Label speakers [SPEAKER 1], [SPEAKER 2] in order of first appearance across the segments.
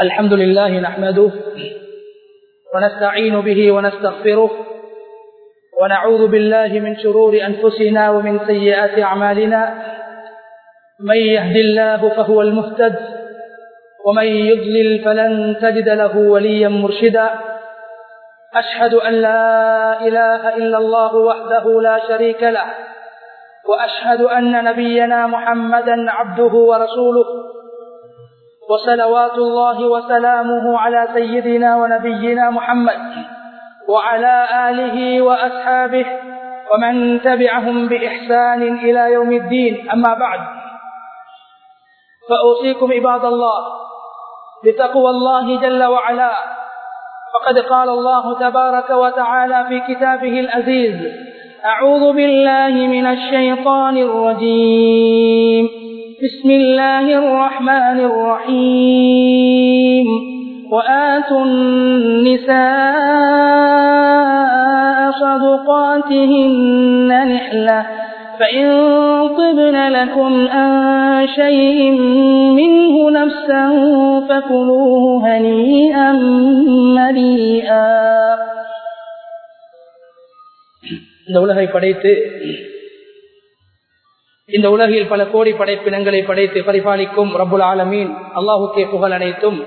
[SPEAKER 1] الحمد لله نحمده ونستعين به ونستغفره ونعوذ بالله من شرور أنفسنا ومن سيئات أعمالنا. من يهد الله فهو المهتد ومن يضلل فلن تجد له وليا مرشدا. أشهد أن لا إله إلا الله وحده لا شريك له وأشهد أن نبينا محمدا عبده ورسوله. وصلوات الله وسلامه على سيدنا ونبينا محمد وعلى آله وأصحابه ومن تبعهم بإحسان إلى يوم الدين. أما بعد فأوصيكم عباد الله بتقوى الله جل وعلا. فقد قال الله تبارك وتعالى في كتابه العزيز أعوذ بالله من الشيطان الرجيم. بسم الله الرحمن الرحيم وآتوا النساء صدقاتهن نحلة فإن طبن لكم عن شيء منه نفسا فكلوه هنيئا مريئا
[SPEAKER 2] இந்த உலகை படைத்து இந்த உலகில் பல கோடி படைப்பினங்களை படைத்து பரிபாலிக்கும் ரபுல் ஆலமீன். அல்லாஹுக்கே புகழ் அனைத்தும்.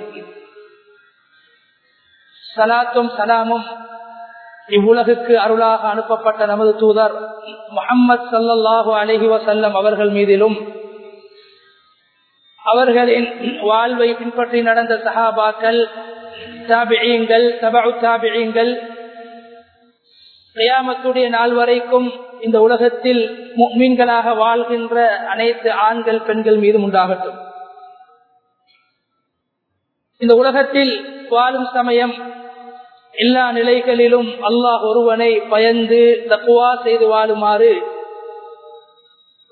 [SPEAKER 2] சலாத்தும் சலாமும் இவ்வுலகுக்கு அருளாக அனுப்பப்பட்ட நமது தூதர் முகம்மது சல்லாஹு அலஹி வசல்லம் அவர்கள் மீதிலும் அவர்களின் வாழ்வை பின்பற்றி நடந்த சஹாபாக்கள் தாபியங்கள் தபு தாபியங்கள் கியாமத்துடைய நாள் வரைக்கும் இந்த உலகத்தில் மீன்களாக வாழ்கின்ற அனைத்து ஆண்கள் பெண்கள் மீதும் உண்டாகட்டும். இந்த உலகத்தில் வாழும் சமயம் எல்லா நிலைகளிலும் அல்லாஹ் ஒருவனை பயந்து தப்புவா செய்து வாழுமாறு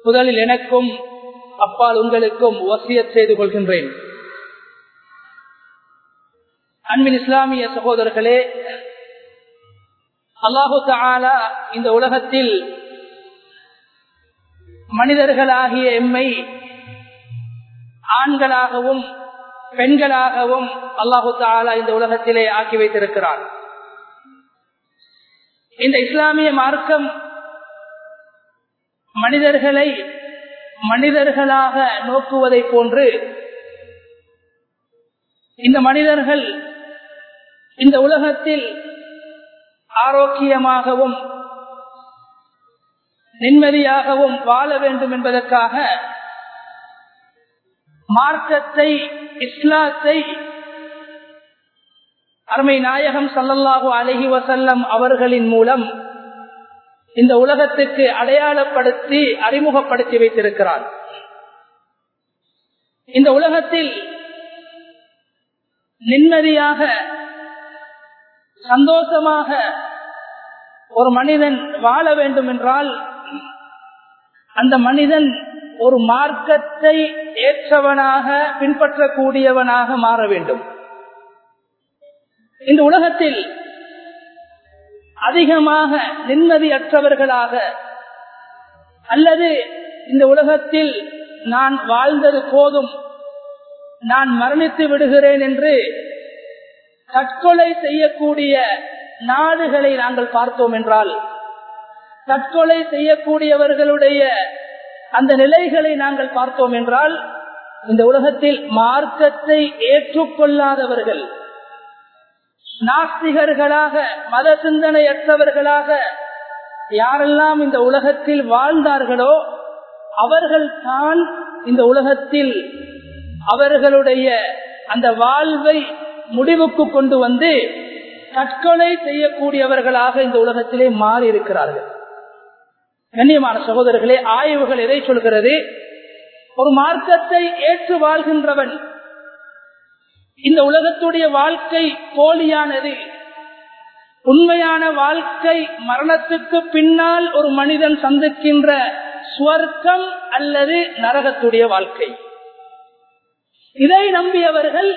[SPEAKER 2] முதலில் எனக்கும் அப்பால் உங்களுக்கும் வசியத் செய்து கொள்கின்றேன். அன்பின் இஸ்லாமிய சகோதரர்களே அல்லாஹு தாலா இந்த உலகத்தில் மனிதர்களாகிய எம்மை ஆண்களாகவும் பெண்களாகவும் அல்லாஹு தாலா இந்த உலகத்திலே ஆக்கி வைத்திருக்கிறார். இந்த இஸ்லாமிய மார்க்கம் மனிதர்களை மனிதர்களாக நோக்குவதை போன்று இந்த மனிதர்கள் இந்த உலகத்தில் ஆரோக்கியமாகவும் நிம்மதியாகவும் வாழ வேண்டும் என்பதற்காக மார்க்கத்தை இஸ்லாத்தை அருமை நாயகம் சல்லல்லாஹு அலஹி வசல்லம் அவர்களின் மூலம் இந்த உலகத்துக்கு அடையாளப்படுத்தி அறிமுகப்படுத்தி வைத்திருக்கிறார். இந்த உலகத்தில் நிம்மதியாக சந்தோஷமாக ஒரு மனிதன் வாழ வேண்டும் என்றால் அந்த மனிதன் ஒரு மார்க்கத்தை ஏற்றவனாக பின்பற்றக்கூடியவனாக மாற வேண்டும். இந்த உலகத்தில் அதிகமாக நிம்மதியற்றவர்களாக அல்லது இந்த உலகத்தில் நான் வாழ்ந்தது போதும் நான் மரணித்து விடுகிறேன் என்று தற்கொலை செய்யக்கூடிய நாடுகளை நாங்கள் பார்த்தோம் என்றால் தற்கொலை செய்யக்கூடியவர்களுடைய அந்த நிலைகளை நாங்கள் பார்த்தோம் என்றால் இந்த உலகத்தில் மார்க்கத்தை ஏற்றுக்கொள்ளாதவர்கள் நாஸ்திகர்களாக மத சிந்தனையற்றவர்களாக யாரெல்லாம் இந்த உலகத்தில் வாழ்ந்தார்களோ அவர்கள் தான் இந்த உலகத்தில் அவர்களுடைய அந்த வாழ்வை முடிவுக்கு கொண்டு வந்து தற்கொலை செய்யக்கூடியவர்களாக இந்த உலகத்திலே மாறி இருக்கிறார்கள் கண்ணியமான சகோதரர்களே ஆய்வுகள் எதை சொல்கிறது? ஒரு மார்க்கத்தை ஏற்று வாழ்கின்றவன் இந்த உலகத்துடைய வாழ்க்கை போலியானது. உண்மையான வாழ்க்கை மரணத்துக்கு பின்னால் ஒரு மனிதன் சந்திக்கின்ற சுவர்க்கம் அல்லது நரகத்துடைய வாழ்க்கை. இதை நம்பியவர்கள்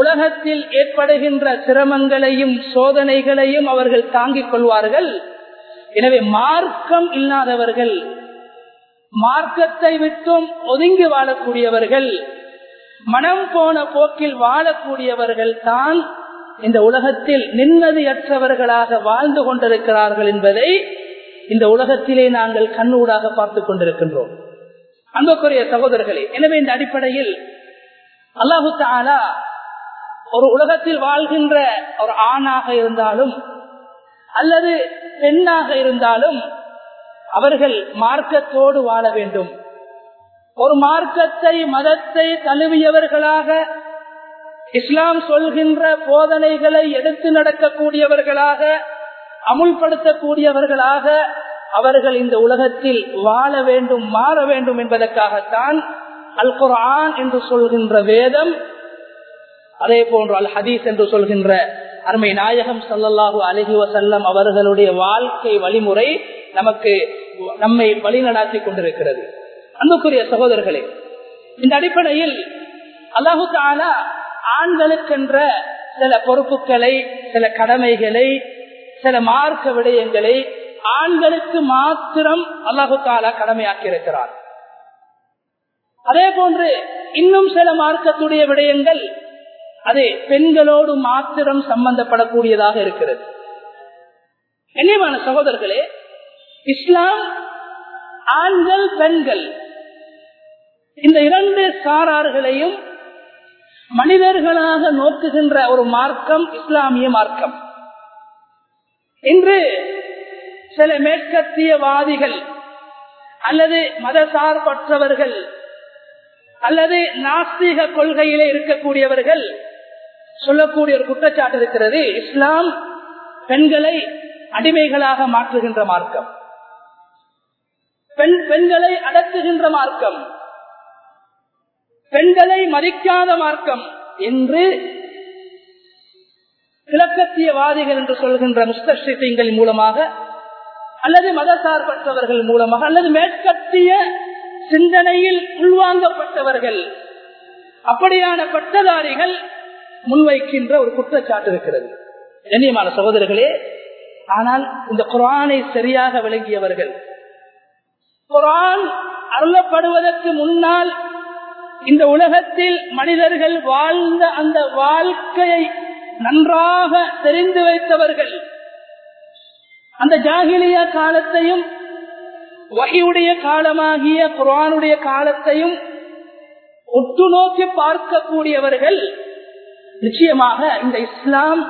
[SPEAKER 2] உலகத்தில் ஏற்படுகின்ற சிரமங்களையும் சோதனைகளையும் அவர்கள் தாங்கிக் கொள்வார்கள். எனவே மார்க்கம் இல்லாதவர்கள் மார்க்கத்தை விட்டும் ஒதுங்கி வாழக்கூடியவர்கள்
[SPEAKER 1] மனம் போன போக்கில் வாழக்கூடியவர்கள் தான் இந்த உலகத்தில் நிம்மதியற்றவர்களாக வாழ்ந்து கொண்டிருக்கிறார்கள் என்பதை இந்த உலகத்திலே நாங்கள் கண்ணூடாக பார்த்து கொண்டிருக்கின்றோம். அன்புக்குரிய சகோதரர்களே எனவே இந்த அடிப்படையில் அல்லாஹு தாலா ஒரு உலகத்தில் வாழ்கின்ற ஒரு ஆணாக இருந்தாலும் அல்லது பெண்ணாக இருந்தாலும் அவர்கள் மார்க்கத்தோடு வாழ வேண்டும். ஒரு மார்க்கத்தை மதத்தை தழுவியவர்களாக இஸ்லாம் சொல்கின்ற போதனைகளை எடுத்து நடக்கக்கூடியவர்களாக அமுல்படுத்தக்கூடியவர்களாக அவர்கள் இந்த உலகத்தில் வாழ வேண்டும் மாற வேண்டும் என்பதற்காகத்தான் அல் குரான் என்று சொல்கின்ற வேதம் அதே போன்று அல் ஹதீஸ் என்று சொல்கின்ற அருமை நாயகம் சல்லல்லாஹு அலஹி வசல்லம் அவர்களுடைய வாழ்க்கை வழிமுறை நமக்கு நம்மை வழிநடாத்தி கொண்டிருக்கிறது. அன்புக்குரிய சகோதரர்களே இந்த அடிப்படையில் அல்லாஹு தாலா ஆண்களுக்கென்ற சில பொறுப்புகளை சில கடமைகளை சில மார்க்க விடயங்களை ஆண்களுக்கு மாத்திரம் அல்லாஹு தாலா கடமையாக்கி இருக்கிறார் அதே போன்று இன்னும் சில மார்க்கத்துடைய விடயங்கள் அது பெண்களோடு மாத்திரம் சம்பந்தப்படக்கூடியதாக இருக்கிறது. கண்ணியமான சகோதரர்களே இஸ்லாம் ஆண்கள் பெண்கள். இந்த இரண்டு சாரார்களையும் மனிதர்களாக நோக்குகின்ற ஒரு மார்க்கம் இஸ்லாமிய மார்க்கம். இன்று சில மேற்கத்தியவாதிகள் அல்லது மதசார்பற்றவர்கள் அல்லது நாஸ்திக கொள்கையிலே இருக்கக்கூடியவர்கள் சொல்லக்கூடிய ஒரு குற்றச்சாட்டு இருக்கிறது இஸ்லாம் பெண்களை அடிமைகளாக மாற்றுகின்ற மார்க்கம். பெண் பெண்களை அடக்குகின்ற மார்க்கம். பெண்களை மதிக்காத மார்க்கம் என்று கிழக்கத்தியவாதிகள் என்று சொல்கின்ற முஸ்தீங்கள் மூலமாக அல்லது மதசார்பற்றவர்கள் மூலமாக அல்லது மேற்கத்திய சிந்தனையில் உள்வாங்கப்பட்டவர்கள் அப்படியான பட்டதாரிகள் முன்வைக்கின்ற ஒரு குற்றச்சாட்டு இருக்கிறது. கண்ணியமான சகோதரர்களே ஆனால் இந்த குரானை சரியாக விளங்கியவர்கள் குரான் அருளப்படுவதற்கு முன்னால் இந்த உலகத்தில் மனிதர்கள் வாழ்ந்த அந்த வாழ்க்கையை நன்றாக தெரிந்து வைத்தவர்கள் அந்த ஜாகிலிய காலத்தையும் வகையுடைய காலமாகிய குரானுடைய காலத்தையும் ஒட்டு நோக்கி பார்க்கக்கூடியவர்கள் நிச்சயமாக இந்த இஸ்லாம்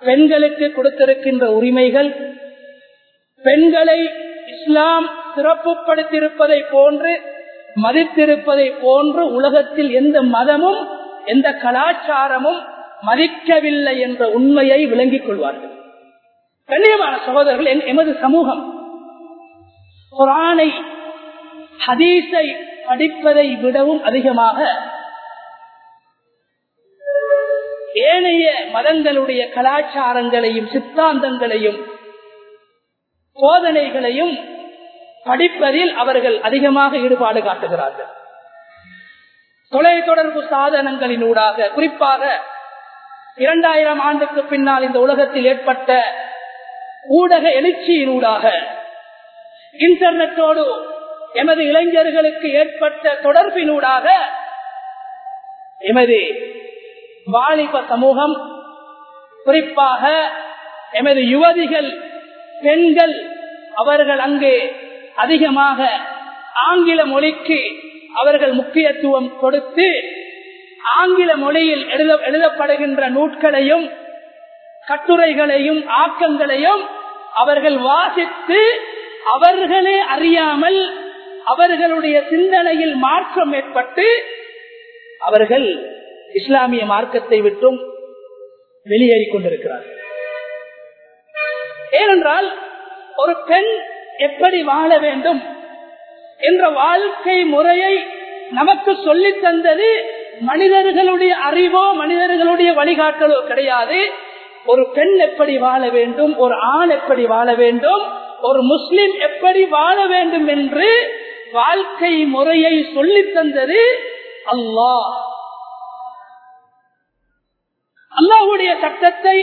[SPEAKER 1] பெண்களுக்கு கொடுத்திருக்கின்ற உரிமைகள் பெண்களை இஸ்லாம் சிறப்புப்படுத்தியிருப்பதை போன்று மதித்திருப்பதை போன்று உலகத்தில் எந்த மதமும் எந்த கலாச்சாரமும் மதிக்கவில்லை என்ற உண்மையை விளங்கிக் கொள்வார்கள். கண்ணியமான சகோதரர்கள் எமது சமூகம் குரானை ஹதீஸை படிப்பதை விடவும் அதிகமாக ஏனைய மதங்களுடைய கலாச்சாரங்களையும் சித்தாந்தங்களையும் சோதனைகளையும் படிப்பதில் அவர்கள் அதிகமாக ஈடுபாடு காட்டுகிறார்கள். தொலை தொடர்பு சாதனங்களினூடாக குறிப்பாக இரண்டாயிரம் ஆண்டுக்கு பின்னால் இந்த உலகத்தில் ஏற்பட்ட ஊடக எழுச்சியினூடாக இன்டர்நெட்டோடு எமது இளைஞர்களுக்கு ஏற்பட்ட தொடர்பினூடாக எமது வாலிப சமூகம். குறிப்பாக எமது யுவதிகள் பெண்கள் அவர்கள் அங்கே அதிகமாக ஆங்கில மொழிக்கு அவர்கள் முக்கியத்துவம் கொடுத்து ஆங்கில மொழியில் எழுத எழுதப்படுகின்ற நூட்களையும் கட்டுரைகளையும் ஆக்கங்களையும் அவர்கள் வாசித்து அவர்களே அறியாமல் அவர்களுடைய சிந்தனையில் மாற்றம் ஏற்பட்டு அவர்கள் இஸ்லாமிய மார்க்கத்தை விட்டும் வெளியேறிக் கொண்டிருக்கிறார்கள் ஏனென்றால் ஒரு பெண் எப்படி வாழ வேண்டும் என்ற வாழ்க்கை முறையை நமக்கு சொல்லி தந்தது மனிதர்களுடைய அறிவோ மனிதர்களுடைய வழிகாட்டலோ கிடையாது. ஒரு பெண் எப்படி வாழ வேண்டும் ஒரு ஆண் எப்படி வாழ வேண்டும் ஒரு முஸ்லிம் எப்படி வாழ வேண்டும் என்று வாழ்க்கை முறையை சொல்லி தந்தது அல்லாஹ். அல்லாஹுடைய சட்டத்தை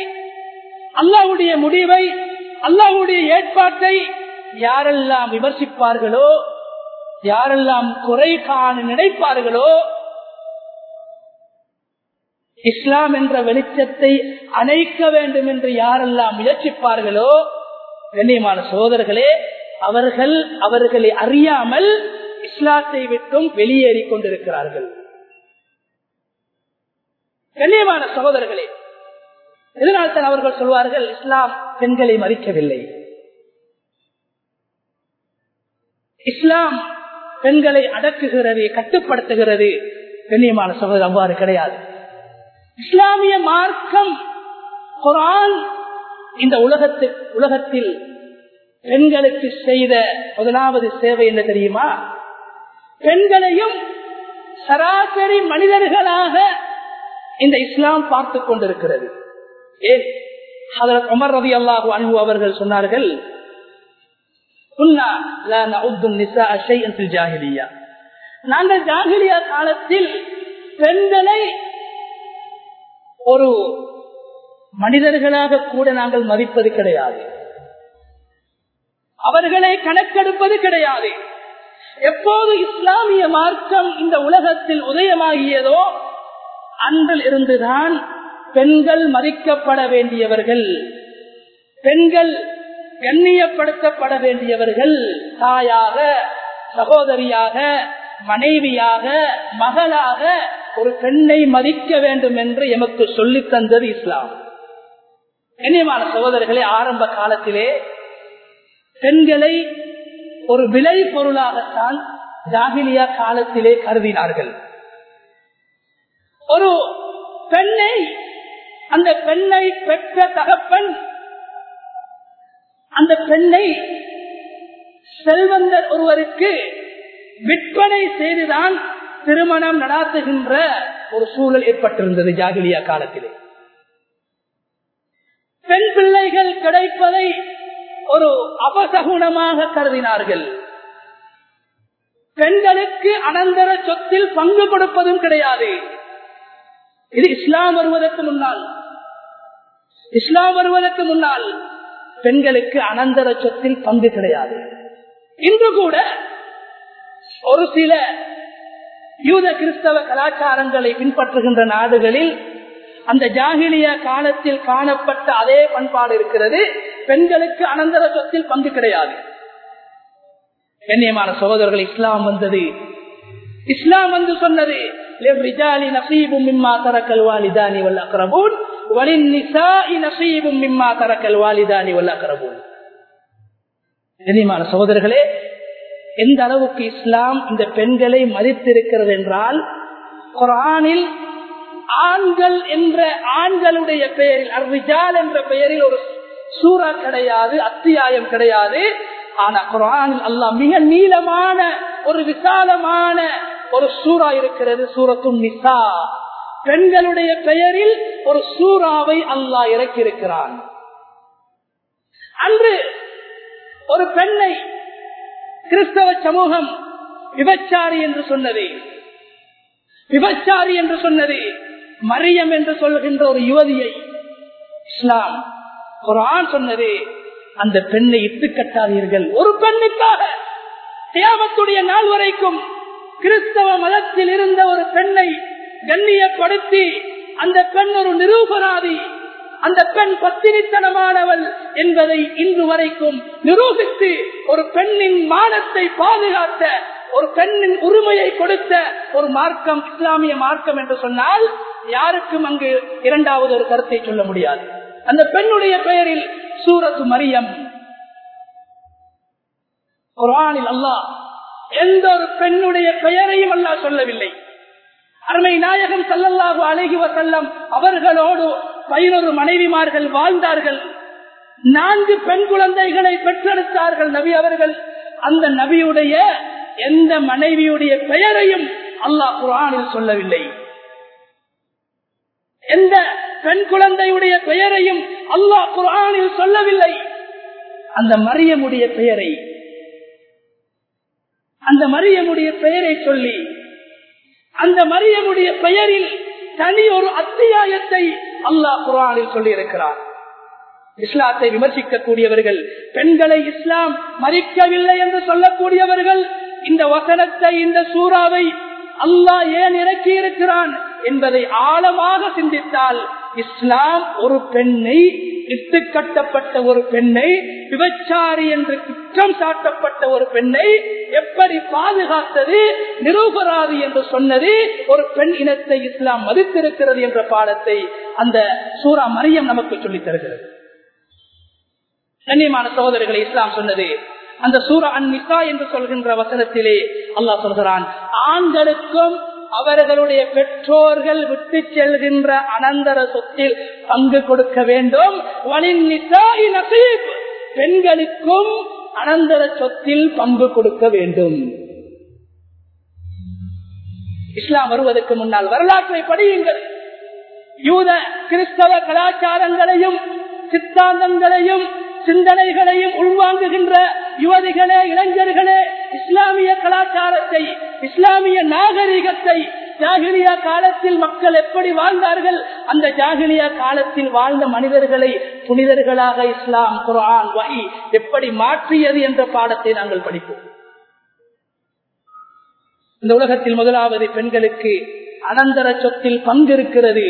[SPEAKER 1] அல்லாஹுடைய முடிவை அல்லாஹுடைய ஏற்பாட்டை யாரெல்லாம் விமர்சிப்பார்களோ யாரெல்லாம் குறை காண நினைப்பார்களோ இஸ்லாம் என்ற வெளிச்சத்தை அணைக்க வேண்டும் என்று யாரெல்லாம் முயற்சிப்பார்களோ கண்ணியமான சோதர்களே அவர்கள் அவர்களை அறியாமல் இஸ்லாத்தை விட்டும் வெளியேறி கொண்டிருக்கிறார்கள். கண்ணியமான சகோதரர்களே இதனால்தான் அவர்கள் சொல்வார்கள் இஸ்லாம் பெண்களை மதிக்கவில்லை? இஸ்லாம் பெண்களை அடக்குகிறது கட்டுப்படுத்துகிறது கண்ணியமான சகோதரர் அவ்வாறு கிடையாது. இஸ்லாமிய மார்க்கம் குரான் இந்த உலகத்து உலகத்தில் பெண்களுக்கு செய்த முதலாவது சேவை என்ன தெரியுமா? பெண்களையும் சராசரி மனிதர்களாக இந்த இஸ்லாம் பார்த்து கொண்டிருக்கிறது. ஏன்? உமர் ரவி அல்லாஹு அன்பு அவர்கள் சொன்னார்கள் நாங்கள் ஜாகிலியா காலத்தில் பெண்களை ஒரு மனிதர்களாக கூட நாங்கள் மதிப்பது கிடையாது. அவர்களை கணக்கெடுப்பது கிடையாது. எப்போது இஸ்லாமிய மார்க்கம் இந்த உலகத்தில் உதயமாகியதோ அன்றில் இருந்துதான் பெண்கள் மதிக்கப்பட வேண்டியவர்கள். பெண்கள் கண்ணியப்படுத்தப்பட வேண்டியவர்கள். தாயாக சகோதரியாக மனைவியாக மகளாக ஒரு பெண்ணை மதிக்க வேண்டும் என்று எமக்கு சொல்லித் தந்தது இஸ்லாம். கண்ணியமான சகோதரர்களே ஆரம்ப காலத்திலே பெண்களை ஒரு விலை பொருளாகத்தான் ஜாகிலியா காலத்திலே கருதினார்கள். ஒரு பெண்ணை அந்த பெண்ணை பெற்ற தகப்பன் அந்த பெண்ணை செல்வந்தர் ஒருவருக்கு விற்பனை செய்துதான் திருமணம் நடாத்துகின்ற ஒரு சூழல் ஏற்பட்டிருந்தது ஜாகிலியா காலத்திலே. பெண் பிள்ளைகள் கிடைப்பதை ஒரு அபசகுணமாக கருதினார்கள். பெண்களுக்கு அனந்தர சொத்தில் பங்கு கொடுப்பதும் கிடையாது. இது இஸ்லாம் வருவதற்கு முன்னால். இஸ்லாம் வருவதற்கு முன்னால் பெண்களுக்கு அனந்தர சொத்தில் பங்கு கிடையாது. இன்று கூட ஒரு சில யூத கிறிஸ்தவ கலாச்சாரங்களை பின்பற்றுகின்ற நாடுகளில் அந்த ஜாகிலிய காலத்தில் காணப்பட்ட அதே பண்பாடு இருக்கிறது. பெண்களுக்கு அனந்தர சொத்தில் பங்கு கிடையாது. கண்ணியமான சகோதரர்கள் இஸ்லாம் வந்தது. இஸ்லாம் வந்து சொன்னது கண்ணியமான சகோதரர்களே எந்த அளவுக்கு இஸ்லாம் இந்த பெண்களை மதித்திருக்கிறது என்றால் குரானில் ஆண்கள் என்ற ஆண்களுடைய பெயரில் அர்விஜால் என்ற பெயரில் ஒரு சூறா கிடையாது அத்தியாயம் கிடையாது ஆனா குரானில் அல்லாஹ் மிக நீளமான ஒரு விசாலமான ஒரு சூறா இருக்கிறது சூரத்தும் நிசா. பெண்களுடைய பெயரில் ஒரு சூறாவை அல்லாஹ் இறக்கியிருக்கிறான். அன்று ஒரு பெண்ணை கிறிஸ்தவ சமூகம் விபச்சாரி என்று சொன்னது. விபச்சாரி என்று சொன்னது. மரியம் என்று சொல்கின்ற ஒரு யுவதியை இஸ்லாம் குரான் சொன்னது. அந்த பெண்ணை இட்டு கட்டாதீர்கள் ஒரு பெண்ணுக்காக தேவத்துடைய நாள் வரைக்கும் கிறிஸ்தவ மதத்தில் இருந்த ஒரு பெண்ணை கண்ணியப்படுத்தி அந்த பெண் ஒரு நிரூபராதி அந்த பெண் பத்தினித்தனமானவள் என்பதை இன்று வரைக்கும் நிரூபித்து ஒரு பெண்ணின் மானத்தை பாதுகாத்த ஒரு பெண்ணின் உரிமையை கொடுத்த ஒரு மார்க்கம் இஸ்லாமிய மார்க்கம் என்று சொன்னால் யாருக்கும் அங்கு இரண்டாவது ஒரு கருத்தை சொல்ல முடியாது. அந்த பெண்ணுடைய பெயரில் சூரத்து மரியம். குரானில் அல்லாஹ் எந்த ஒரு பெண்ணுடைய பெயரையும் அல்லாஹ் சொல்லவில்லை. அருமை நாயகம் சல்லல்லாஹு அழகி வசல்லம் அவர்களோடு பதினொரு மனைவிமார்கள் வாழ்ந்தார்கள். நான்கு பெண் குழந்தைகளை பெற்றெடுத்தார்கள் நபி அவர்கள். அந்த நபியுடைய எந்த மனைவியுடைய பெயரையும் அல்லாஹ் குரானில் சொல்லவில்லை. எந்த பெண் குழந்தையுடைய பெயரையும் அல்லாஹ் குரானில் சொல்லவில்லை. அந்த மரியமுடைய பெயரை அந்த மரியமுடைய பெயரை சொல்லி அந்த மரியமுடைய பெயரில் தனி ஒரு அத்தியாயத்தை அல்லாஹ் குரானில் சொல்லி இருக்கிறார் இஸ்லாத்தை விமர்சிக்கக்கூடியவர்கள் பெண்களை இஸ்லாம் மறிக்கவில்லை என்று சொல்லக்கூடியவர்கள் இந்த வசனத்தை இந்த சூறாவை அல்லாஹ் ஏன் இறக்கி இருக்கிறான் என்பதை ஆழமாக சிந்தித்தால் இஸ்லாம் ஒரு பெண்ணை இட்டு கட்டப்பட்ட ஒரு பெண்ணை விபச்சாரி என்று குற்றம் சாட்டப்பட்ட ஒரு பெண்ணை எப்படி பாதுகாத்தது நிரூபராதி என்று சொன்னது ஒரு பெண் இனத்தை இஸ்லாம் மதித்திருக்கிறது என்ற பாடத்தை அந்த சூரா மரியம் நமக்கு சொல்லித் தருகிறது. கண்ணியமான சகோதரர்களை இஸ்லாம் சொன்னது அந்த சூரா அந்நிசா என்று சொல்கின்ற வசனத்திலே அல்லாஹ் சொல்கிறான் ஆண்களுக்கும் அவர்களுடைய பெற்றோர்கள் விட்டு செல்கின்ற அனந்தர சொத்தில் பங்கு கொடுக்க வேண்டும். பெண்களுக்கும் அனந்தர சொத்தில் பங்கு கொடுக்க வேண்டும். இஸ்லாம் வருவதற்கு முன்னால் வரலாற்றை படியுங்கள். யூத கிறிஸ்தவ கலாச்சாரங்களையும் சித்தாந்தங்களையும் சிந்தனைகளையும் உள்வாங்குகின்ற யுவதிகளே இளைஞர்களே இஸ்லாமிய கலாச்சாரத்தை இஸ்லாமிய நாகரிகத்தை ஜாகிலியா காலத்தில் மக்கள் எப்படி வாழ்ந்தார்கள்? அந்த ஜாகிலியா காலத்தில் வாழ்ந்த மனிதர்களை புனிதர்களாக இஸ்லாம் குரான் வகி எப்படி மாற்றியது என்ற பாடத்தை நாங்கள் படிப்போம். இந்த உலகத்தில் முதலாவது பெண்களுக்கு அனந்தர சொத்தில் பங்கு இருக்கிறது.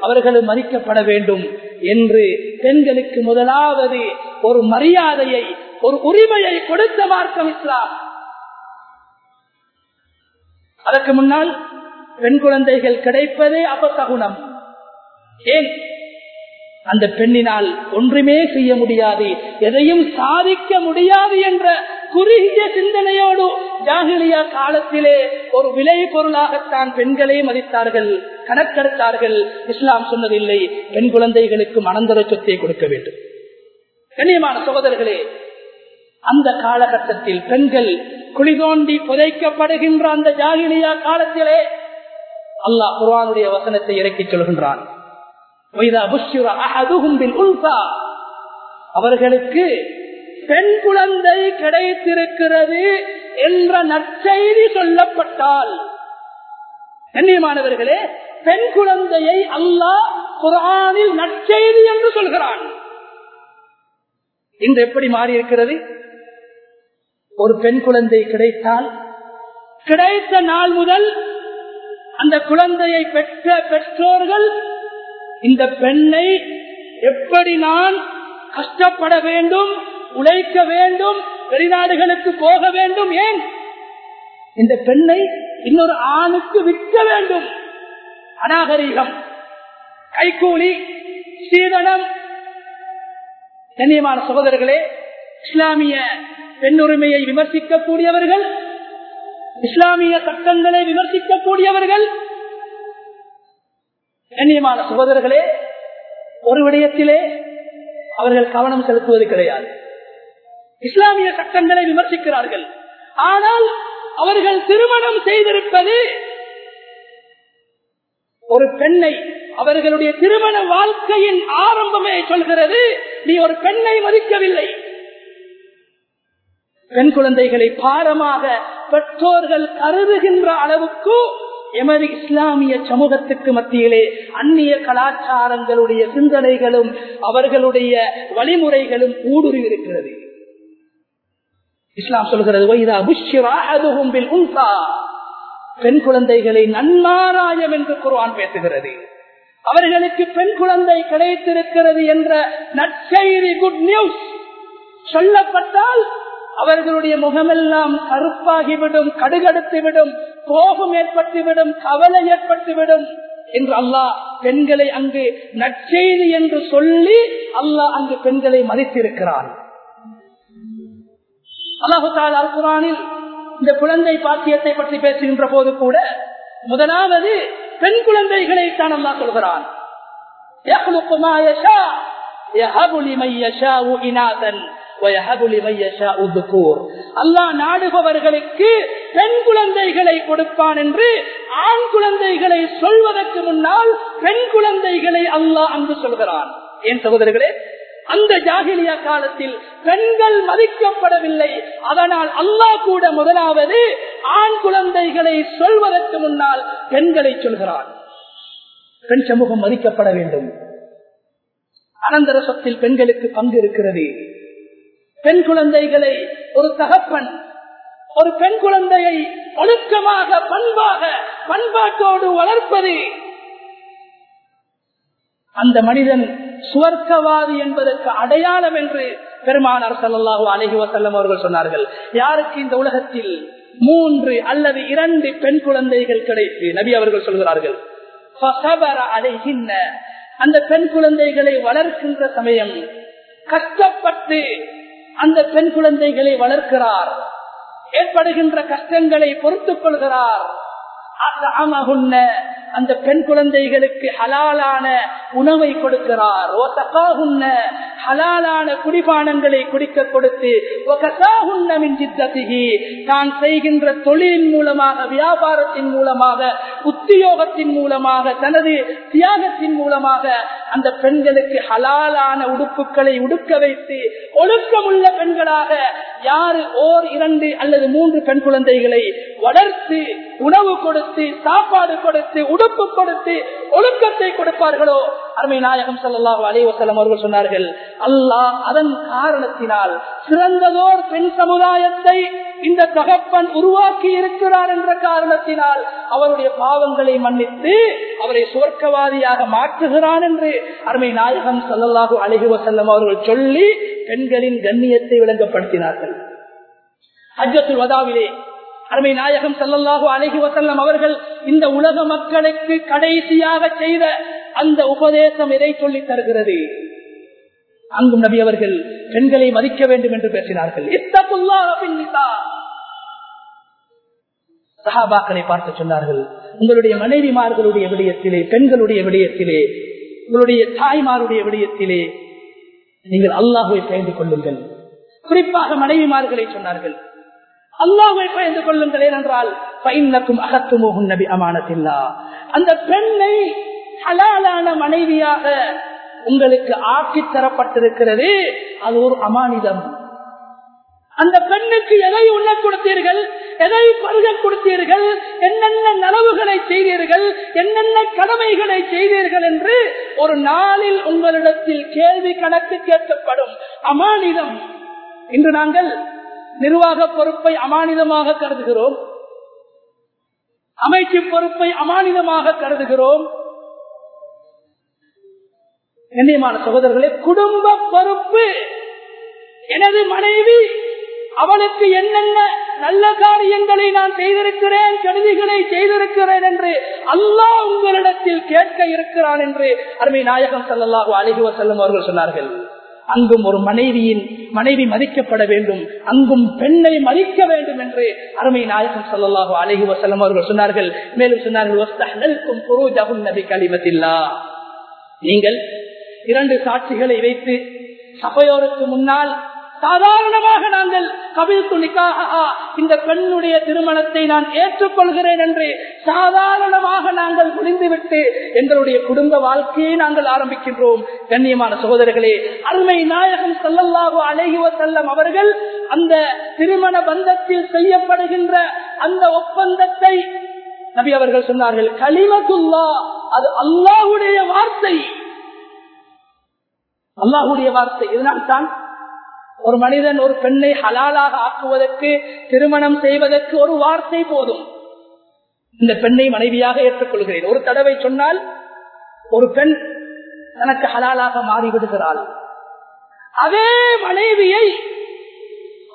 [SPEAKER 1] அவர்களும் மதிக்கப்பட வேண்டும். என்று பெண்களுக்கு முதலாவது ஒரு மரியாதையை ஒரு உரிமையை கொடுத்த மார்க்கம் இஸ்லாம். அதற்கு முன்னால் பெண் குழந்தைகள் கிடைப்பதே அபசகுணம் ஏன்? அந்த பெண்ணினால் ஒன்றுமே செய்ய முடியாது எதையும் சாதிக்க முடியாது என்ற குறுகிய சிந்தனையோடு ஜாகிலியா காலத்திலே ஒரு விலை பொருளாகத்தான் பெண்களை மதித்தார்கள். கணக்கெடுத்தார்கள். இஸ்லாம் சொன்னதில்லை. பெண் குழந்தைகளுக்கு மனந்தர சொத்தை கொடுக்க வேண்டும். கண்ணியமான சகோதரர்களே அந்த காலகட்டத்தில் பெண்கள் குளிதோண்டி புதைக்கப்படுகின்ற அந்த ஜாகிலியா காலத்திலே அல்லாஹ் குர்வானுடைய வசனத்தை இறக்கி சொல்கின்றான். அவர்களுக்கு பெண் குழந்தை கிடைத்திருக்கிறது என்ற நற்செய்தி சொல்லப்பட்டால். கண்ணியமானவர்களே பெண் குழந்தையை அல்லாஹ் குரானில் நற்செய்தி என்று சொல்கிறான். இன்று எப்படி மாறி இருக்கிறது ஒரு பெண் குழந்தை கிடைத்தால் கிடைத்த நாள் முதல் அந்த குழந்தையை பெற்ற பெற்றோர்கள் இந்த பெண்ணை எப்படி நான் கஷ்டப்பட வேண்டும் உழைக்க வேண்டும் வெளிநாடுகளுக்கு போக வேண்டும் ஏன்? இந்த பெண்ணை இன்னொரு ஆணுக்கு விற்க வேண்டும். அநாகரீகம் கைகூலி சீதனம் கண்ணியமான சகோதரர்களே இஸ்லாமிய பெண்ணுரிமையை விமர்சிக்கக்கூடியவர்கள் இஸ்லாமிய சட்டங்களை விமர்சிக்கக்கூடியவர்கள். கண்ணியமான சகோதரர்களே ஒரு விடயத்திலே அவர்கள் கவனம் செலுத்துவது கிடையாது. இஸ்லாமிய சட்டங்களை விமர்சிக்கிறார்கள். ஆனால் அவர்கள் திருமணம் செய்திருப்பது ஒரு பெண்ணை அவர்களுடைய திருமண வாழ்க்கையின் ஆரம்பமே சொல்கிறது நீ ஒரு பெண்ணை மதிக்கவில்லை. பெண் குழந்தைகளை பாரமாக பெற்றோர்கள் கருதுகின்ற அளவுக்கு எமது இஸ்லாமிய சமூகத்துக்கு மத்தியிலே அந்நிய கலாச்சாரங்களுடைய சிந்தனைகளும் அவர்களுடைய வழிமுறைகளும் ஊடுருவி இருக்கிறது. இஸ்லாம் சொல்கிறது பெண் குழந்தைகளை நன்மாராயம் என்று குர்ஆன் பேசுகிறது. அவர்களுக்கு பெண் குழந்தை கிடைத்திருக்கிறது என்ற நற்செய்தி குட் நியூஸ் சொல்லப்பட்டால் அவர்களுடைய முகமெல்லாம் கருப்பாகிவிடும் கடுகடுத்துவிடும் கோபம் ஏற்பட்டுவிடும் கவலை ஏற்பட்டுவிடும் என்று அல்லாஹ் பெண்களை அங்கு நற்செய்தி என்று சொல்லி அல்லாஹ் அங்கு பெண்களை மதித்திருக்கிறான். அல்லாஹு தால் குரானில் இந்த குழந்தை பாத்தியத்தை பற்றி பேசுகின்ற போது கூட முதலாவது பெண் குழந்தைகளை தான் அல்லாஹ் சொல்கிறான். அல்லா நாடுபவர்களுக்கு பெண் குழந்தைகளை கொடுப்பான் என்று ஆண் குழந்தைகளை சொல்வதற்கு முன்னால் பெண் குழந்தைகளை அல்லாஹ் அங்கு சொல்கிறான். என் சகோதரர்களே? அந்த ஜாகிலியா காலத்தில் பெண்கள் மதிக்கப்படவில்லை. அதனால் அல்லாஹ் கூட முதலாவது ஆண் குழந்தைகளை சொல்வதற்கு முன்னால் பெண்களை சொல்கிறான். பெண் சமூகம் மதிக்கப்பட வேண்டும். அனந்தர சொத்தில் பெண்களுக்கு பங்கு இருக்கிறது. பெண் குழந்தைகளை ஒரு தகப்பன் ஒரு பெண் குழந்தையை ஒழுக்கமாக பண்பாக பண்பாட்டோடு வளர்ப்பது அந்த மனிதன் சுவர்க்கவாதி என்பதற்கு அடையாளம் என்று பெருமானார் சல்லாஹூ அலஹி வசல்லம் அவர்கள் சொன்னார்கள். யாருக்கு இந்த உலகத்தில் மூன்று அல்லது இரண்டு பெண் குழந்தைகள் கிடைத்து நபி அவர்கள் சொல்கிறார்கள் அந்த பெண் குழந்தைகளை வளர்க்கின்ற சமயம் கஷ்டப்பட்டு அந்த பெண் குழந்தைகளை வளர்க்கிறார். ஏற்படுகின்ற கஷ்டங்களை பொறுத்துக் கொள்கிறார். அந்த பெண் குழந்தைகளுக்கு ஹலாலான உணவை கொடுக்கிறார். ஹலாலான குடிபானங்களை குடிக்க கொடுத்து தான் செய்கின்ற தொழிலின் மூலமாக வியாபாரத்தின் மூலமாக உத்தியோகத்தின் மூலமாக தனது தியாகத்தின் மூலமாக அந்த பெண்களுக்கு ஹலாலான உடுப்புகளை உடுக்க வைத்து ஒழுக்கமுள்ள பெண்களாக யாரு ஓர் இரண்டு அல்லது மூன்று பெண் குழந்தைகளை வளர்த்து உணவு கொடுத்து சாப்பாடு கொடுத்து உடுப்பு கொடுத்து ஒழுக்கத்தை கொடுப்பார்களோ? அருமை நாயகம் சல்லாஹூ அலைவசலம் அவர்கள் சொன்னார்கள் அல்லாஹ் அதன் காரணத்தினால் சிறந்ததோர் பெண் சமுதாயத்தை இந்த தகப்பன் உருவாக்கி இருக்கிறார் என்ற காரணத்தினால் அவருடைய பாவங்களை மன்னித்து அவரை சுவர்க்கவாதியாக மாற்றுகிறான் என்று அருமை நாயகம் சல்லல்லாஹூ அழகி வசல்லம் அவர்கள் சொல்லி பெண்களின் கண்ணியத்தை விளங்கப்படுத்தினார்கள். அஜத்துல் வதாவிலே அருமை நாயகம் சல்லல்லாஹு அழகி வசல்லம் அவர்கள் இந்த உலக மக்களுக்கு கடைசியாக செய்த அந்த உபதேசம் எதை சொல்லி தருகிறது? அங்கும் நபி அவர்கள் பெண்களை மதிக்க வேண்டும் என்று பேசினார்கள். சஹாபாக்களை பார்த்து சொன்னார்கள் உங்களுடைய மனைவிமார்களுடைய விடயத்திலே பெண்களுடைய விடயத்திலே உங்களுடைய தாய்மாருடைய விடயத்திலே நீங்கள் அல்லாஹுவை பயந்து கொள்ளுங்கள். குறிப்பாக மனைவிமார்களை சொன்னார்கள் அல்லாஹுவை பயந்து கொள்ளுங்கள் ஏனென்றால் பைனக்கும் அகத்துமோகும் நபி அமானத்தில்லா. அந்த பெண்ணை ஹலாலான மனைவியாக உங்களுக்கு ஆக்கி தரப்பட்டிருக்கிறது அது ஒரு அமானிதம். அந்த பெண்ணுக்கு எதை உண்ண கொடுத்தீர்கள்? எதை பருக கொடுத்தீர்கள்? என்னென்ன நனவுகளை செய்தீர்கள்? என்னென்ன கடமைகளை செய்தீர்கள் என்று ஒரு நாளில் உங்களிடத்தில் கேள்வி கணக்கு கேட்கப்படும். அமானிதம். இன்று நாங்கள் நிர்வாக பொறுப்பை அமானிதமாக கருதுகிறோம். அமைச்சு பொறுப்பை அமானிதமாக கருதுகிறோம். கண்ணியமான சகோதரர்களே குடும்ப பொறுப்பு. எனது மனைவி அவளுக்கு என்னென்ன நல்ல காரியங்களை நான் செய்திருக்கிறேன் கருதிகளை செய்திருக்கிறேன் என்று அல்லாஹ் உங்களிடத்தில் கேட்க இருக்கிறான் என்று அருமை நாயகம் சல்லாஹூ அழகுவ செல்லும் அவர்கள் சொன்னார்கள். அங்கும் ஒரு மனைவியின் மனைவி மதிக்கப்பட வேண்டும் அங்கும் பெண்ணை மதிக்க வேண்டும் என்று அருமை நாயகம் சல்லாஹூ அலஹி செல்லும் அவர்கள் சொன்னார்கள். மேலும் சொன்னார்கள் நபி கலிமத்தில்லா. நீங்கள் இரண்டு சாட்சிகளை வைத்து சபையோருக்கு முன்னால் சாதாரணமாக நாங்கள் கபில் துணிக்காக இந்த பெண்ணுடைய திருமணத்தை நான் ஏற்றுக்கொள்கிறேன் என்று சாதாரணமாக நாங்கள் முடிந்துவிட்டு எங்களுடைய குடும்ப வாழ்க்கையை நாங்கள் ஆரம்பிக்கின்றோம். கண்ணியமான சகோதரர்களே அருமை நாயகம் செல்லல்லாக அழகிவ செல்லம் அவர்கள் அந்த திருமண பந்தத்தில் செய்யப்படுகின்ற அந்த ஒப்பந்தத்தை நபி அவர்கள் சொன்னார்கள் களிமத்துல்லா அது அல்லாஹுடைய வார்த்தை. அல்லாஹுடைய வார்த்தை இதனால் தான் ஒரு மனிதன் ஒரு பெண்ணை ஹலாலாக ஆக்குவதற்கு திருமணம் செய்வதற்கு ஒரு வார்த்தை போதும். இந்த பெண்ணை மனைவியாக ஏற்றுக்கொள்கிறேன். ஒரு தடவை சொன்னால் ஒரு பெண் தனக்கு ஹலாலாக மாறிவிடுகிறாள். அதே மனைவியை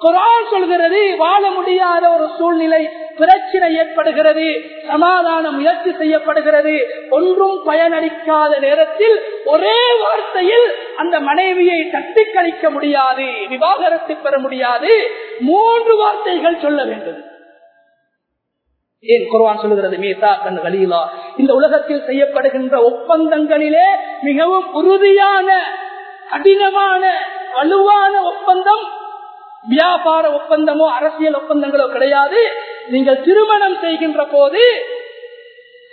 [SPEAKER 1] குரான் சொல்கிறது வாழ முடியாத ஒரு சூழ்நிலை பிரச்சனை ஏற்படுகிறது சமாதான முயற்சி செய்யப்படுகிறது ஒன்றும் பயனளிக்காத நேரத்தில் ஒரே வார்த்தையில் அந்த மனைவியை தட்டி கழிக்க முடியாது விவாகரத்து பெற முடியாது மூன்று வார்த்தைகள் சொல்ல வேண்டும். ஏன் குர்வான் சொல்லுகிறது மீசா கண் வலியிலா இந்த உலகத்தில் செய்யப்படுகின்ற ஒப்பந்தங்களிலே மிகவும் உறுதியான கடினமான வலுவான ஒப்பந்தம் வியாபார ஒப்பந்தமோ அரசியல் ஒப்பந்தங்களோ கிடையாது. நீங்கள் திருமணம் செய்கின்ற போது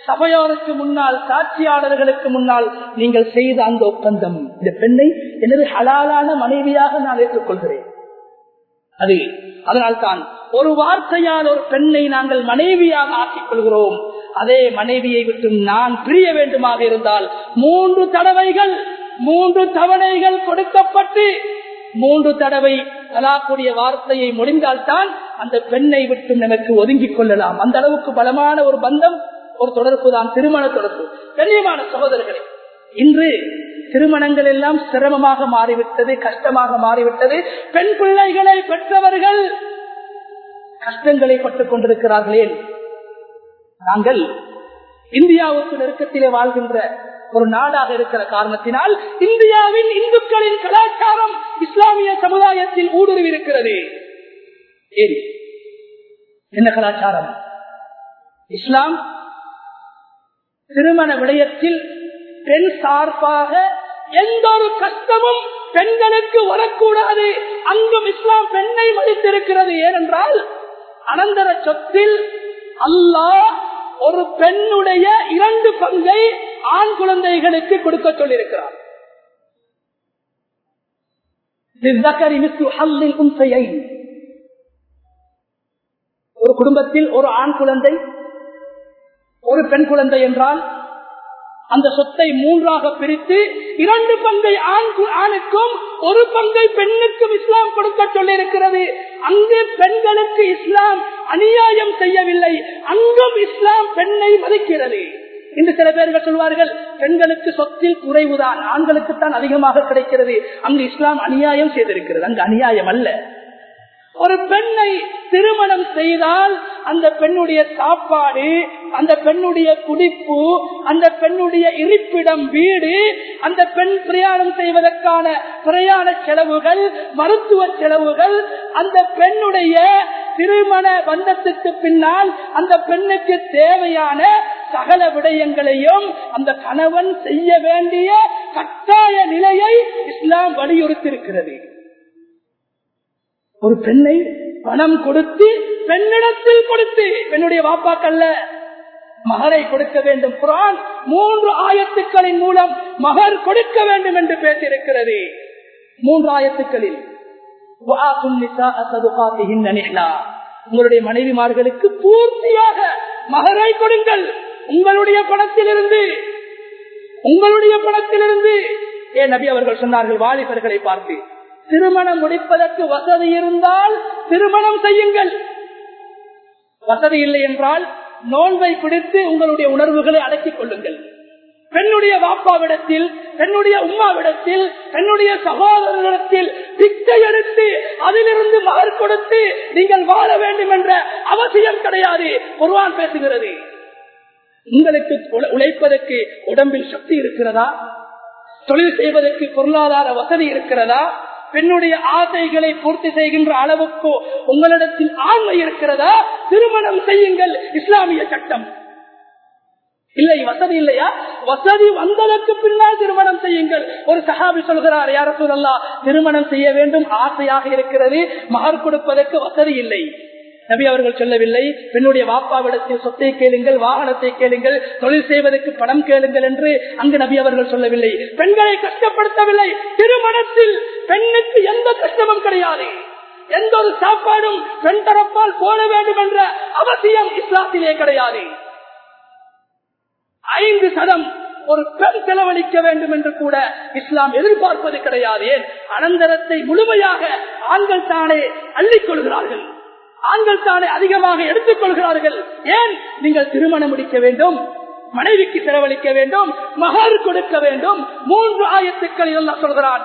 [SPEAKER 1] சபையோருக்கு முன்னால் சாட்சியாளர்களுக்கு முன்னால் நீங்கள் செய்த அந்த ஒப்பந்தம். இந்த பெண்ணை எனது ஹலாலான மனைவியாக நான் ஏற்றுக்கொள்கிறேன். அது அதனால்தான் ஒரு வார்த்தையால் ஒரு பெண்ணை நாங்கள் மனைவியாக ஆக்கிக் கொள்கிறோம் அதே மனைவியை விட்டு நான் பிரிய வேண்டுமாக இருந்தால் மூன்று தடவைகள் மூன்று தவணைகள் கொடுக்கப்பட்டு மூன்று தடவை தலாக்குடைய வார்த்தையை முடிந்தால்தான் அந்த பெண்ணை விட்டு நமக்கு ஒதுங்கிக் கொள்ளலாம். அந்த அளவுக்கு பலமான ஒரு பந்தம் ஒரு தொடர்பு தான் திருமண தொடர்பு. கண்ணியமான சகோதரர்களே இன்று திருமணங்கள் எல்லாம் சிரமமாக மாறிவிட்டது கஷ்டமாக மாறிவிட்டது. பெண் பிள்ளைகளை பெற்றவர்கள் கஷ்டங்களை பட்டுக் கொண்டிருக்கிறார்களே. நாங்கள் இந்தியாவுக்கு நெருக்கத்திலே வாழ்கின்ற ஒரு நாடாக இருக்கிற காரணத்தினால் இந்தியாவின் இந்துக்களின் கலாச்சாரம் இஸ்லாமிய சமுதாயத்தில் ஊடுருவி இருக்கிறது என்ன கலாச்சாரம்? இஸ்லாம் திருமண விடயத்தில் பெண் சார்பாக எந்த ஒரு கஷ்டமும் பெண்களுக்கு வரக்கூடாது. அங்கும் இஸ்லாம் பெண்ணை மதித்திருக்கிறது. ஏனென்றால் அனந்தர சொத்தில் அல்லாஹ் ஒரு பெண்ணுடைய இரண்டு பங்கை ஆண் குழந்தைகளுக்கு கொடுக்க சொல்லியிருக்கிறார். ஒரு குடும்பத்தில் ஒரு ஆண் குழந்தை ஒரு பெண் குழந்தை என்றால் அந்த சொத்தை மூன்றாக பிரித்து இரண்டு பங்கை ஆண் ஆணுக்கும் ஒரு பங்கை பெண்ணுக்கும் இஸ்லாம் கொடுக்க சொல்லியிருக்கிறது. அங்கு பெண்களுக்கு இஸ்லாம் அநியாயம் செய்யவில்லை. அங்கும் இஸ்லாம் பெண்ணை மதிக்கிறது. இன்று சில பேர்கள் சொல்வார்கள் பெண்களுக்கு சொத்தில் குறைவுதான் ஆண்களுக்கு தான் அதிகமாக கிடைக்கிறது. அங்கு இஸ்லாம் அநியாயம் செய்திருக்கிறது. அங்கு அநியாயம் அல்ல. ஒரு பெண்ணை திருமணம் செய்தால் அந்த பெண்ணுடைய சாப்பாடு அந்த பெண்ணுடைய குடிப்பு அந்த பெண்ணுடைய இருப்பிடம் வீடு அந்த பெண் பிரயாணம் செய்வதற்கான பிரயாண செலவுகள் மருத்துவ செலவுகள் அந்த பெண்ணுடைய திருமண பந்தத்துக்கு பின்னால் அந்த பெண்ணுக்கு தேவையான சகல விடயங்களையும் அந்த கணவன் செய்ய வேண்டிய கட்டாய நிலையை இஸ்லாம் வலியுறுத்தியிருக்கிறது. ஒரு பெண்ணை பணம் கொடுத்து பெண்ணிடத்தில் கொடுத்து பெண்ணுடைய வாப்பாக்கல்ல மகரை கொடுக்க வேண்டும். குரான் மூன்று ஆயத்துக்களின் மூலம் மகர் கொடுக்க வேண்டும் என்று பேசியிருக்கிறது. மூன்று ஆயத்துக்களில் உங்களுடைய மனைவிமார்களுக்கு பூர்த்தியாக மகரை கொடுங்கள். உங்களுடைய பணத்திலிருந்து உங்களுடைய பணத்திலிருந்து. ஏன் நபி அவர்கள் சொன்னார்கள் வாலிபர்களை பார்த்து திருமணம் முடிப்பதற்கு வசதி இருந்தால் திருமணம் செய்யுங்கள். வசதி இல்லை என்றால் நோன்பை பிடித்து உங்களுடைய உணர்வுகளை அடக்கிக் கொள்ளுங்கள். பெண்ணுடைய வாப்பாவிடத்தில் பெண்ணுடைய உமாவிடத்தில் பெண்ணுடைய சகோதரர்களிடத்தில் பிச்சை எடுத்து அதிலிருந்து மகர் கொடுத்து நீங்கள் வாழ வேண்டும் என்ற அவசியம் கிடையாது. குர்வான் பேசுகிறது. உங்களுக்கு உழைப்பதற்கு உடம்பில் சக்தி இருக்கிறதா? தொழில் செய்வதற்கு பொருளாதார வசதி இருக்கிறதா? பெண்ணுடைய ஆசைகளை பூர்த்தி செய்கின்ற அளவுக்கு உங்களிடத்தில் ஆண்மை இருக்கிறதா? திருமணம் செய்யுங்கள். இஸ்லாமிய சட்டம். இல்லை வசதி இல்லையா? வசதி வந்ததற்கு பின்னால் திருமணம் செய்யுங்கள். ஒரு சகாபி சொல்கிறார் யார சொல்லலாம் திருமணம் செய்ய வேண்டும். ஆசையாக இருக்கிறது. மகர் கொடுப்பதற்கு வசதி இல்லை. நபி அவர்கள் சொல்லவில்லை. பெண்ணுடைய வாப்பாவிடத்தில் சொத்தை கேளுங்கள் வாகனத்தை கேளுங்கள் தொழில் செய்வதற்கு பணம் கேளுங்கள் என்று அங்கு நபி அவர்கள் சொல்லவில்லை. பெண்களை கஷ்டப்படுத்தவில்லை. திருமணத்தில் பெண்ணுக்கு எந்த கஷ்டமும் கிடையாது. எந்த ஒரு சாப்பாடும் பெண் தரப்பால் போட வேண்டும் என்ற அவசியம் இஸ்லாத்திலே கிடையாது. ஐந்து சதம் ஒரு பெண் செலவழிக்க வேண்டும் என்று கூட இஸ்லாம் எதிர்பார்ப்பது கிடையாது. ஏன்? அனந்தரத்தை முழுமையாக ஆண்கள் தானே அள்ளிக் கொள்கிறார்கள். ஆண்கள் தானே அதிகமாக எடுத்துக் கொள்கிறார்கள். ஏன்? நீங்கள் திருமணம் முடிக்க வேண்டும் மனைவிக்கு செலவழிக்க வேண்டும் மகர் கொடுக்க வேண்டும். மூன்று ஆயத்துக்கள் எல்லாம் சொல்கிறான்.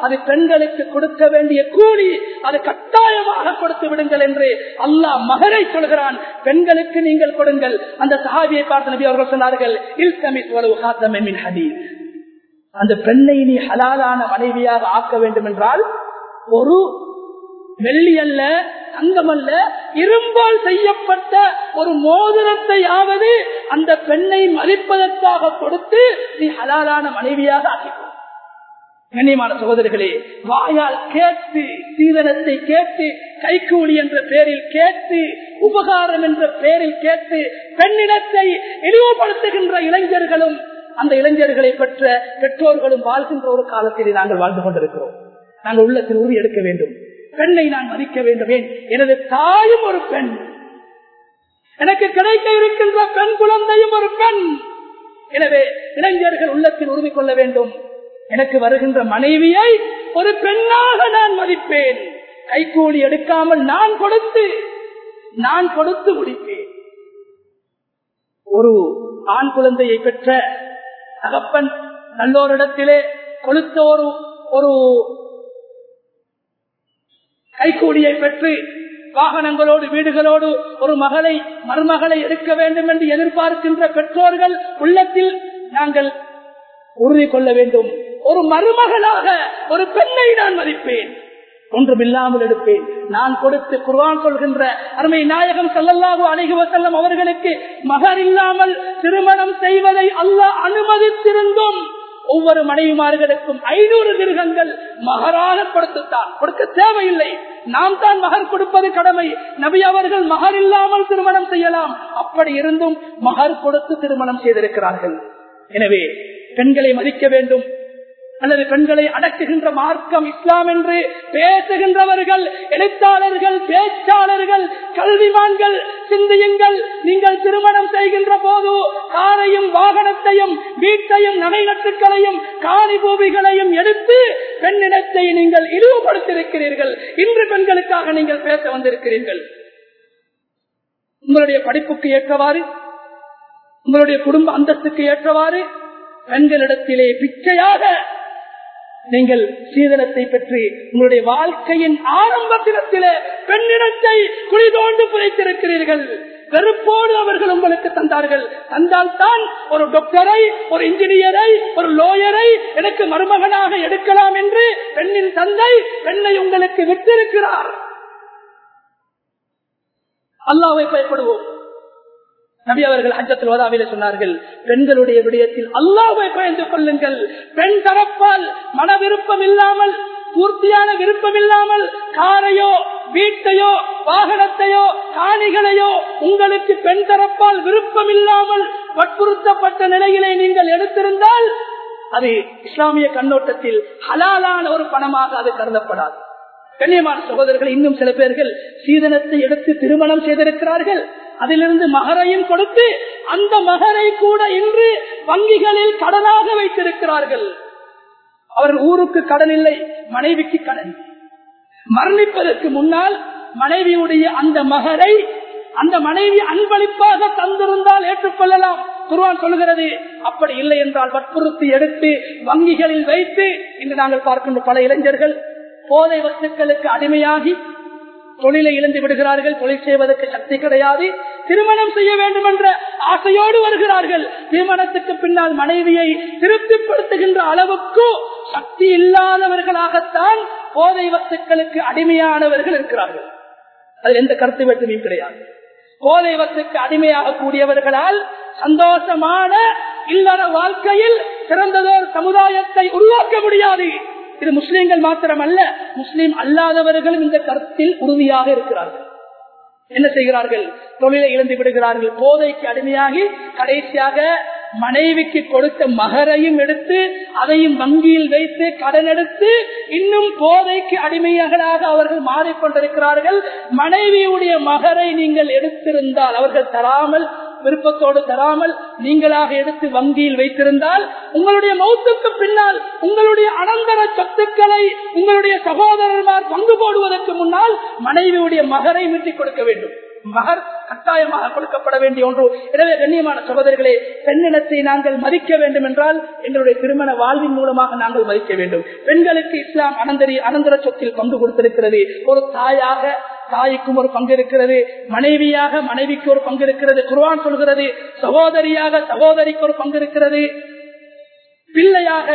[SPEAKER 1] அது பெண்களுக்கு கொடுக்க வேண்டிய கூலி அது கட்டாயமாக கொடுத்து விடுங்கள் என்று அல்லாஹ் மகரை சொல்கிறான். பெண்களுக்கு நீங்கள் கொடுங்கள். அந்த சஹாபியை பார்த்த நபி அவர்கள் சொன்னார்கள் அந்த பெண்ணை நீ ஹலாலான மனைவியாக ஆக்க வேண்டும் என்றால் ஒரு வெள்ளி அல்ல தங்கம் அல்ல இரும்பால் செய்யப்பட்ட ஒரு மோதிரத்தையாவது அந்த பெண்ணை மதிப்பதற்காக கொடுத்து நீ ஹலாலான மனைவியாக ஆக்கிக்கோ கண்ணியமான சகோதரர்களே வாயால் கேட்டு சீதனத்தை கேட்டு கைக்கூலி என்ற பெயரில் கேட்டு உபகாரம் என்ற பெயரில் கேட்டு பெண்ணிடத்தை இழிவுபடுத்துகின்ற இளைஞர்களும் அந்த இளைஞர்களை பெற்ற பெற்றோர்களும் வாழ்கின்ற ஒரு காலத்தில் நாங்கள் வாழ்ந்து கொண்டிருக்கிறோம். நாங்கள் உள்ளத்தில் உறுதி எடுக்க வேண்டும். பெண்ணை நான் மதிக்க வேண்டும் எனது தாயும் ஒரு பெண். எனக்கு கிடைக்க இருக்கின்ற பெண் குழந்தையும் ஒரு பெண். எனவே இளைஞர்கள் உள்ளத்தில் உறுதி கொள்ள வேண்டும். எனக்கு வருகின்ற மனைவியை ஒரு பெண்ணாக நான் மதிப்பேன். கைக்கூலி எடுக்காமல் நான் கொடுத்து நான் கொடுத்து முடிப்பேன். ஒரு ஆண் குழந்தையை பெற்ற தகப்பன் நல்லோரிடத்திலே கொளுத்த ஒரு ஒரு கைக்கூலியை பெற்று வாகனங்களோடு வீடுகளோடு ஒரு மகளை மருமகளை எடுக்க வேண்டும் என்று எதிர்பார்க்கின்ற பெற்றோர்கள் உள்ளத்தில் நாங்கள் உறுதி கொள்ள வேண்டும். ஒரு மருமகளாக ஒரு பெண்ணை நான் மதிப்பேன். ஒன்றுமில்லாமல் எடுப்பேன். நான் கொடுத்து குர்வான் கொள்கின்ற அருமை நாயகம் சல்லல்லாஹு அலைஹி செல்லம் அவர்களுக்கு மகர் இல்லாமல் திருமணம் செய்வதை அல்லாஹ் அனுமதித்திருந்தும் ஒவ்வொரு மனைவிமார்களுக்கும் ஐநூறு திருகங்கள் மகராக கொடுத்துத்தான். கொடுக்க தேவையில்லை. நாம் தான் மகர் கொடுப்பது கடமை. நபி அவர்கள் மகர் இல்லாமல் திருமணம் செய்யலாம். அப்படி இருந்தும் மகர் கொடுத்து திருமணம் செய்திருக்கிறார்கள். எனவே பெண்களை மதிக்க வேண்டும். அல்லது பெண்களை அடக்குகின்ற மார்க்கம் இஸ்லாம் என்று பேசுகின்றவர்கள் எழுத்தாளர்கள் பேச்சாளர்கள் கல்விமான்கள் சிந்தியுங்கள். நீங்கள் திருமணம் செய்கின்ற போது காரையும் வாகனத்தையும் வீட்டையும் நகைநட்டுக்களையும் காணி பூமிகளையும் எடுத்து பெண்ணிடத்தை நீங்கள் இழிவுபடுத்தியிருக்கிறீர்கள். இன்று பெண்களுக்காக நீங்கள் பேச வந்திருக்கிறீர்கள். உங்களுடைய படிப்புக்கு ஏற்றவாறு உங்களுடைய குடும்ப அந்தஸ்துக்கு ஏற்றவாறு பெண்களிடத்திலே பிச்சையாக நீங்கள் சீதனத்தை பற்றி உங்களுடைய வாழ்க்கையின் ஆரம்ப தினத்தில பெண்ணிடத்தை குழி தோண்டு புதைத்திருக்கிறீர்கள். வெறுப்போடு அவர்கள் உங்களுக்கு தந்தார்கள். தந்தால் தான் ஒரு டாக்டரை ஒரு இன்ஜினியரை ஒரு லோயரை எனக்கு மருமகனாக எடுக்கலாம் என்று பெண்ணின் தந்தை பெண்ணை உங்களுக்கு விட்டிருக்கிறார். அல்லாவை பயப்படுவோம். நபி அவர்கள் அஞ்சத்தில் வதாவில சொன்னார்கள் பெண்களுடைய விடயத்தில் அல்லாவை பயந்து கொள்ளுங்கள். பெண் தரப்பால் மன விருப்பம் இல்லாமல் பூர்த்தியான விருப்பம் இல்லாமல் காரையோ வீட்டையோ வாகனத்தையோ காணிகளையோ உங்களுக்கு பெண் தரப்பால் விருப்பம் இல்லாமல் வற்புறுத்தப்பட்ட நிலையிலே நீங்கள் எடுத்திருந்தால் அது இஸ்லாமிய கண்ணோட்டத்தில் ஹலாலான ஒரு பணமாக அது கருதப்படாது. கண்ணியமான சகோதரர்கள் இன்னும் சில பேர்கள் சீதனத்தை எடுத்து திருமணம் செய்திருக்கிறார்கள். அதிலிருந்து மகரையும் கொடுத்து அந்த மகரை கூட இன்று வங்கிகளில் கடனாக வைத்திருக்கிறார்கள். அவர் ஊருக்கு கடன் இல்லை மனைவிக்கு கடன். மரணிப்பதற்கு முன்னால் மனைவியுடைய அந்த மகரை அந்த மனைவி அன்பளிப்பாக தந்திருந்தால் ஏற்றுக்கொள்ளலாம். குருவான் சொல்கிறது அப்படி இல்லை என்றால் வற்புறுத்தி எடுத்து வங்கிகளில் வைத்து இன்று நாங்கள் பார்க்கின்ற பல இளைஞர்கள் போதை வஸ்துக்களுக்கு அடிமையாகி தொழிலை இழந்து விடுகிறார்கள் தொழில் செய்வதற்கு சக்தி கிடையாது திருமணம் செய்ய வேண்டும் என்ற ஆசையோடு வருகிறார்கள். திருமணத்துக்கு பின்னால் மனைவியை திருப்திப்படுத்துகின்ற அளவுக்கு சக்தி இல்லாதவர்களாகத்தான் போதை வத்துக்களுக்கு அடிமையானவர்கள் இருக்கிறார்கள். அது எந்த கருத்து வேற்றுமையும் கிடையாது. போதை வத்துக்கு அடிமையாக கூடியவர்களால் சந்தோஷமான இல்லற வாழ்க்கையில் சிறந்ததோர் சமுதாயத்தை உருவாக்க முடியாது. இது முஸ்லீம்கள் மாத்திரமல்ல முஸ்லீம் அல்லாதவர்களும் இந்த கருத்தில் உறுதியாக இருக்கிறார்கள். என்ன செய்கிறார்கள்? தொழிலை இழந்து விடுகிறார்கள். போதைக்கு அடிமையாகி கடைசியாக மனைவிக்கு கொடுத்த மகரையும் எடுத்து அதையும் வங்கியில் வைத்து கடன் எடுத்து இன்னும் போதைக்கு அடிமையர்களாக அவர்கள் மாறிக்கொண்டிருக்கிறார்கள். மனைவியுடைய மகரை நீங்கள் எடுத்திருந்தால் அவர்கள் தராமல் விருப்பத்தோடு தராமல் நீங்களாக எடுத்து வங்கியில் வைத்திருந்தால் உங்களுடைய மௌத்துக்கு பின்னால் உங்களுடைய அனந்தர சொத்துக்களை உங்களுடைய சகோதரர்மார் பங்கு போடுவதற்கு முன்னால் மனைவியுடைய மகரை மீட்டிக் கொடுக்க வேண்டும். மகர் கட்டாயமாக கொடுக்கப்பட வேண்டிய ஒன்று. எனவே கண்ணியமான சகோதரர்களே பெண்ணினத்தை நாங்கள் மதிக்க வேண்டும் என்றால் எங்களுடைய திருமண வாழ்வின் மூலமாக நாங்கள் மதிக்க வேண்டும். பெண்களுக்கு இஸ்லாம் அனந்தரி அனந்தர சொத்தில் பங்கு கொடுத்திருக்கிறது. ஒரு தாயாக தாய்க்கும் ஒரு பங்கு இருக்கிறது மனைவியாக மனைவிக்கு ஒரு பங்கு இருக்கிறது குர்வான் சொல்கிறது சகோதரியாக சகோதரிக்கு ஒரு பங்கு இருக்கிறது பிள்ளையாக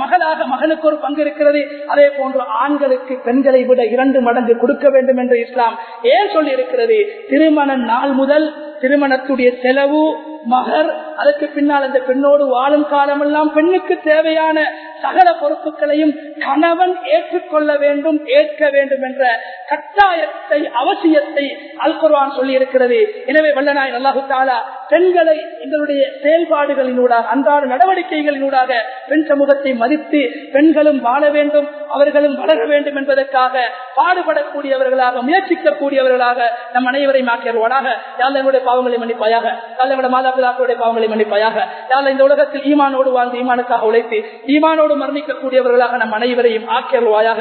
[SPEAKER 1] மகளாக மகனுக்கு ஒரு பங்கு இருக்கிறது. அதே போன்று ஆண்களுக்கு பெண்களை விட இரண்டு மடங்கு கொடுக்க வேண்டும் என்று இஸ்லாம் ஏன் சொல்லி இருக்கிறது திருமண நாள் முதல் திருமணத்துடைய செலவு மகர் அதற்கு பின்னால் அந்த பெண்ணோடு வாழும் காலமெல்லாம் பெண்ணுக்கு தேவையான சகல பொறுப்புகளையும் கணவன் ஏற்றுக்கொள்ள வேண்டும் ஏற்க வேண்டும் என்ற கட்டாயத்தை அவசியத்தை அல்குர்வான் சொல்லி இருக்கிறது எனவே வல்லநாய் அல்லாஹு தாலா பெண்களை எங்களுடைய செயல்பாடுகளினூடாக அன்றாட நடவடிக்கைகளினூடாக பெண் சமூகத்தை மதித்து பெண்களும் வாழ வேண்டும் அவர்களும் வளர வேண்டும் என்பதற்காக பாடுபடக்கூடியவர்களாக முயற்சிக்கக்கூடியவர்களாக நம் அனைவரை மாற்றியவர்களாக யாழ் என்னுடைய பாவங்களை மன்னிப்பாயாக? யாழ் என்னுடைய மாதாபிதாக்களுடைய பாவங்களை மன்னிப்பாயாக? யாழ் இந்த உலகத்தில் ஈமானோடு வாழ்ந்து ஈமானுக்காக உழைத்து ஈமானோடு மரணிக்கக்கூடியவர்களாக நம் அனைவரையும் ஆக்கியருவாயாக